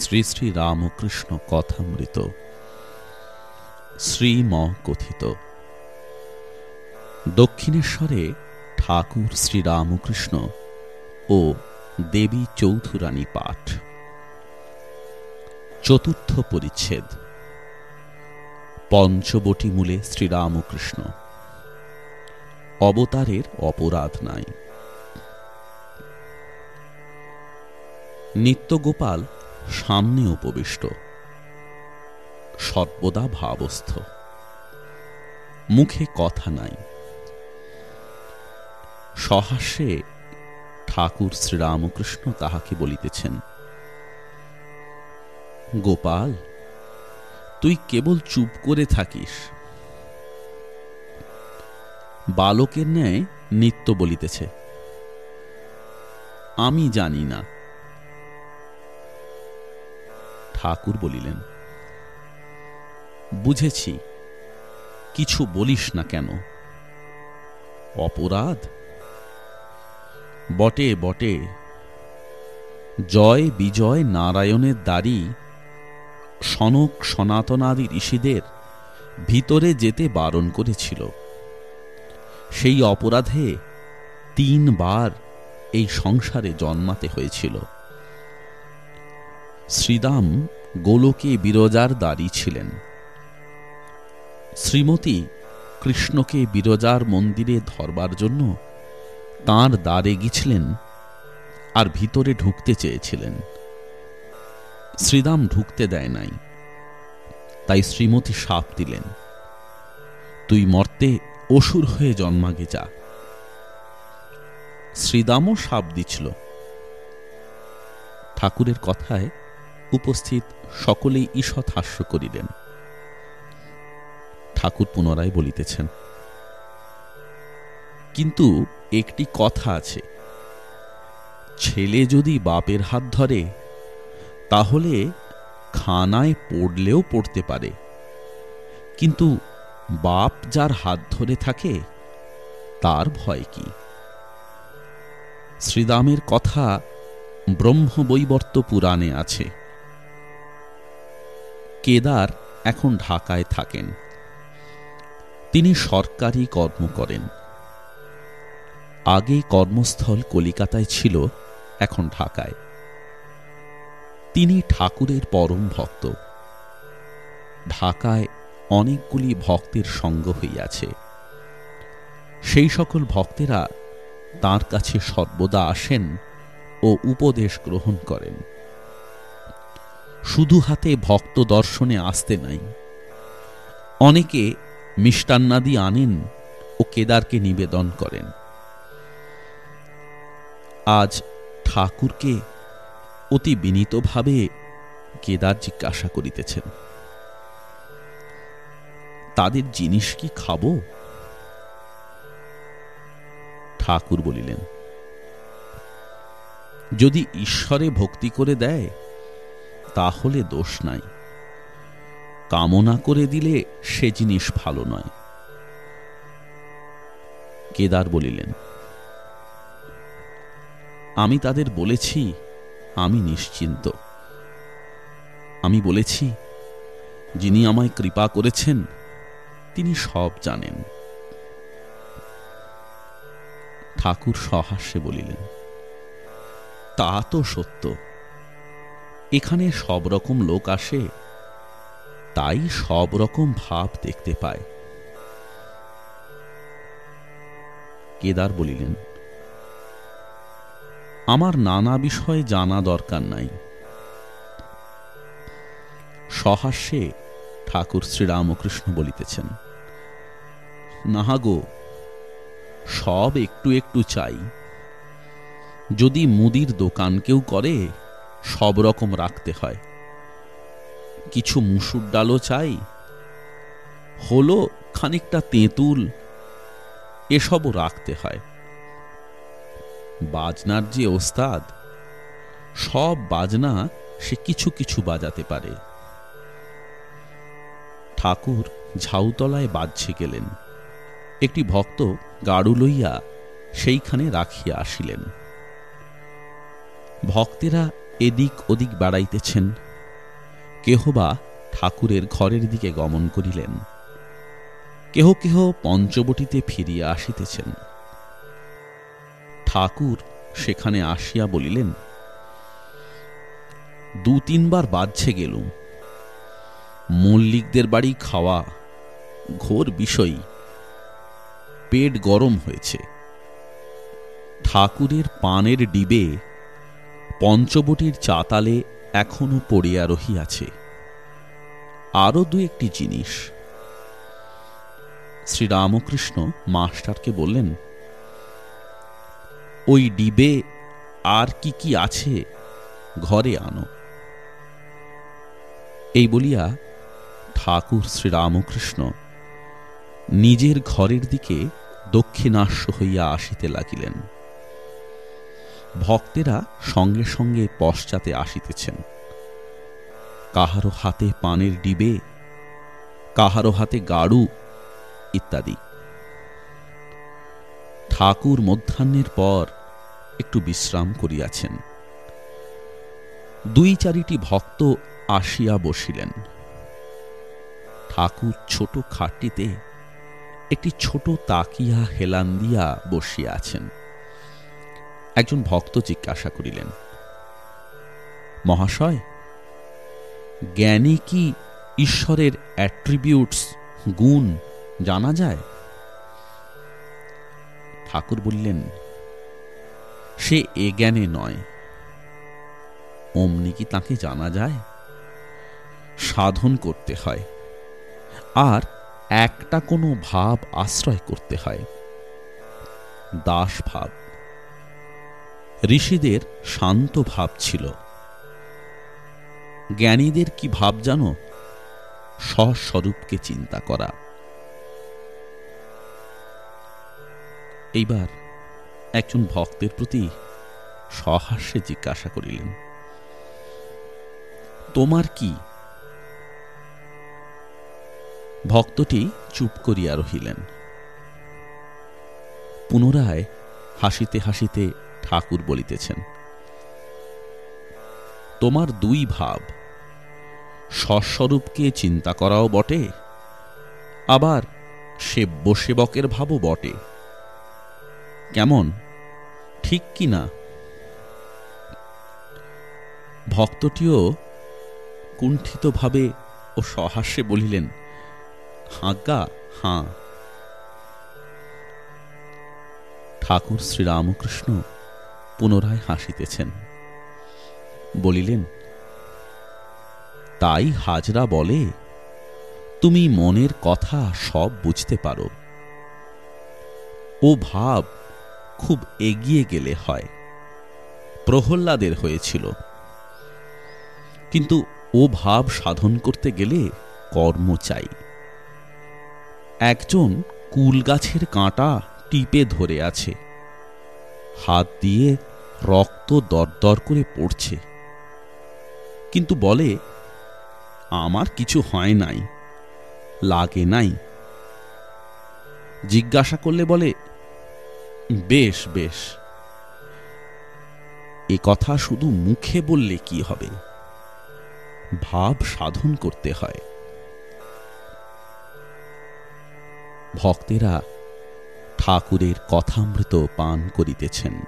শ্রী শ্রী রামকৃষ্ণ কথামৃত। শ্রীম কথিত দক্ষিণেশ্বরে ঠাকুর শ্রীরামকৃষ্ণ ও দেবী চৌধুরানী পাঠ। চতুর্থ পরিচ্ছেদ। পঞ্চবটি মূলে শ্রীরামকৃষ্ণ অবতারের অপরাধ নাই। নিত্যগোপাল সামনে উপবিষ্ট। সর্বদা ভাবস্থ। মুখে কথা নাই। সহাস্যে ঠাকুর শ্রীরামকৃষ্ণ তাহাকে বলিতেছেন, গোপাল, তুই কেবল চুপ করে থাকিস। বালকের ন্যায় নিত্য বলিতেছে, আমি জানি না ঠাকুর বলিলেন, বুঝেছি, কিছু বলিস না কেন? অপরাধ? বটে বটে। জয়, বিজয়, নারায়ণের দাড়ি, সনক, সনাতনাদি ঋষিদের ভিতরে যেতে বারণ করেছিল। সেই অপরাধে তিনবার এই সংসারে জন্মাতে হয়েছিল। শ্রীদাম গোলকে বিরজার দাঁড়ি ছিলেন। শ্রীমতী কৃষ্ণকে বিরজার মন্দিরে ধরবার জন্য তাঁর দ্বারে গিয়েছিলেন আর ভিতরে ঢুকতে চেয়েছিলেন। শ্রীদাম ঢুকতে দেয় নাই। তাই শ্রীমতী সাপ দিলেন। তুই মর্তে অসুর হয়ে জন্মাগে যা। শ্রীদামও সাপ দিছিল। ঠাকুরের কথায় উপস্থিত সকলেই ঈষৎ হাস্য করিলেন। ঠাকুর পুনরায় বলিতেছেন, কিন্তু একটি কথা আছে। ছেলে যদি বাপের হাত ধরে, তাহলে খানায় পড়লেও পড়তে পারে। কিন্তু বাপ যার হাত ধরে থাকে, তার ভয় কি? শ্রীদামের কথা ব্রহ্মবৈবর্ত পুরাণে আছে। কেদার এখন ঢাকায় থাকেন। তিনি সরকারি কর্ম করেন। আগে কর্মস্থল কলিকাতায় ছিল, এখন ঢাকায়। তিনি ঠাকুরের পরম ভক্ত। ঢাকায় অনেকগুলি ভক্তের সঙ্গ হইয়াছে। সেই সকল ভক্তেরা তার কাছে সর্বদা আসেন ও উপদেশ গ্রহণ করেন। শুধু হাতে ভক্ত দর্শনে আসতে নাই। অনেকে মিষ্টান্নাদি আনেন ও কেদারকে নিবেদন করেন। আজ ঠাকুরকে অতি বিনীতভাবে কেদার জিজ্ঞাসা করিতেছেন, তাদের জিনিস কি খাব? ঠাকুর বলিলেন, যদি ঈশ্বরে ভক্তি করে দেয় তাহলে দোষ নাই। কামনা করে দিলে সে জিনিস ভালো নয়। কেদার বলিলেন, আমি তাদের বলেছি, আমি নিশ্চিন্ত। আমি বলেছি, যিনি আমায় কৃপা করেছেন, তিনি সব জানেন। ঠাকুর সহাস্যে বলিলেন, তা তো সত্য। এখানে সব রকম লোক আসে, তাই সব রকম ভাব দেখতে পায়। কেদার বলিলেন, আমার নানা বিষয় জানা দরকার নাই। সহাস্যে ঠাকুর শ্রীরামকৃষ্ণ বলিতেছেন নাহাগো সব একটু একটু চাই। যদি মুদির দোকান কেউ করে সব রকম রাখতে হয়। কিছু মুসুর ডালও চাই, হলো খানিকটা তেঁতুল, এসবও রাখতে হয়। বাজনার যে ওস্তাদ, সব বাজনা সে কিছু কিছু বাজাতে পারে। ঠাকুর ঝাউতলায় বাজছে গেলেন। একটি ভক্ত গাড়ু লইয়া সেইখানে রাখিয়া আসিলেন। ভক্তেরা এদিক ওদিক বেড়াইতেছেন। কেহ বা ঠাকুরের ঘরের দিকে গমন করিলেন। কেহ কেহ পঞ্চবটিতে ফিরিয়া আসিতেছেন। ঠাকুর সেখানে আসিয়া বলিলেন, দু তিনবার বাজছে গেলুম। মল্লিকদের বাড়ি খাওয়া ঘোর বিষয়। পেট গরম হয়েছে। ঠাকুরের পানের ডিবে পঞ্চবটির চাতালে এখনও পড়িয়া রহিয়াছে। আরও দু একটি জিনিস। শ্রীরামকৃষ্ণ মাস্টারকে বললেন, ওই ডিবে আর কি কি আছে, ঘরে আনো। এই বলিয়া ঠাকুর শ্রীরামকৃষ্ণ নিজের ঘরের দিকে দক্ষিণাস্য হইয়া আসিতে লাগিলেন। ভক্তেরা সঙ্গে সঙ্গে পশ্চাতে আসিতেছেন। কাহারো হাতে পানের ডিবে, কাহারো হাতে গাড়ু ইত্যাদি। ঠাকুর মধ্যাহ্নের পর একটু বিশ্রাম করিয়াছেন। দুই চারিটি ভক্ত আসিয়া বসিলেন। ঠাকুর ছোট খাটটিতে একটি ছোট তাকিয়া হেলান দিয়া বসিয়া আছেন। একজন ভক্ত জিজ্ঞাসা করিলেন, মহাশয়, জ্ঞানী কি ঈশ্বরের অ্যাট্রিবিউটস, গুণ জানা যায়? ঠাকুর বললেন, সে এ জ্ঞানে নয়। অমনি কি তাকে জানা যায়? সাধন করতে হয়। আর একটা কোনো ভাব আশ্রয় করতে হয়। দাস ভাব। ঋষিদের শান্ত ভাব ছিল। জ্ঞানীদের কি ভাব জানো? স্বস্বরূপকে চিন্তা করা। এইবার একজন ভক্তের প্রতি সহাস্যে জিজ্ঞাসা করিলেন, তোমার কি? ভক্তটি চুপ করিয়া রহিলেন। পুনরায় হাসিতে হাসিতে ঠাকুর বলিতেছেন, তোমার দুই ভাব স্বস্বরূপকে চিন্তা করাও বটে, আবার সেব্য সেবকের ভাবও বটে। কেমন? ঠিক কি না? ভক্তটিও কুণ্ঠিতভাবে ও সহাস্যে বলিলেন হাঁগা হাঁ। ঠাকুর শ্রীরামকৃষ্ণ পুনরায় হাসিতেছেন। বলিলেন, তাই হাজরা বলে, তুমি মনের কথা সব বুঝতে পারো। ও ভাব খুব এগিয়ে গেলে হয়। প্রহ্লাদের হয়েছিল। কিন্তু ও ভাব সাধন করতে গেলে কর্ম চাই। একজন কুল গাছের কাঁটা টিপে ধরে আছে। হাত দিয়ে রক্ত দরদর করে পড়ছে। কিন্তু বলে, আমার কিছু হয় নাই, লাগে নাই। জিজ্ঞাসা করলে বলে, বেশ বেশ। এ কথা শুধু মুখে বললে কি হবে? ভাব সাধন করতে হয়। ভক্তেরা ঠাকুরের কথামৃত পান করিতেছেন।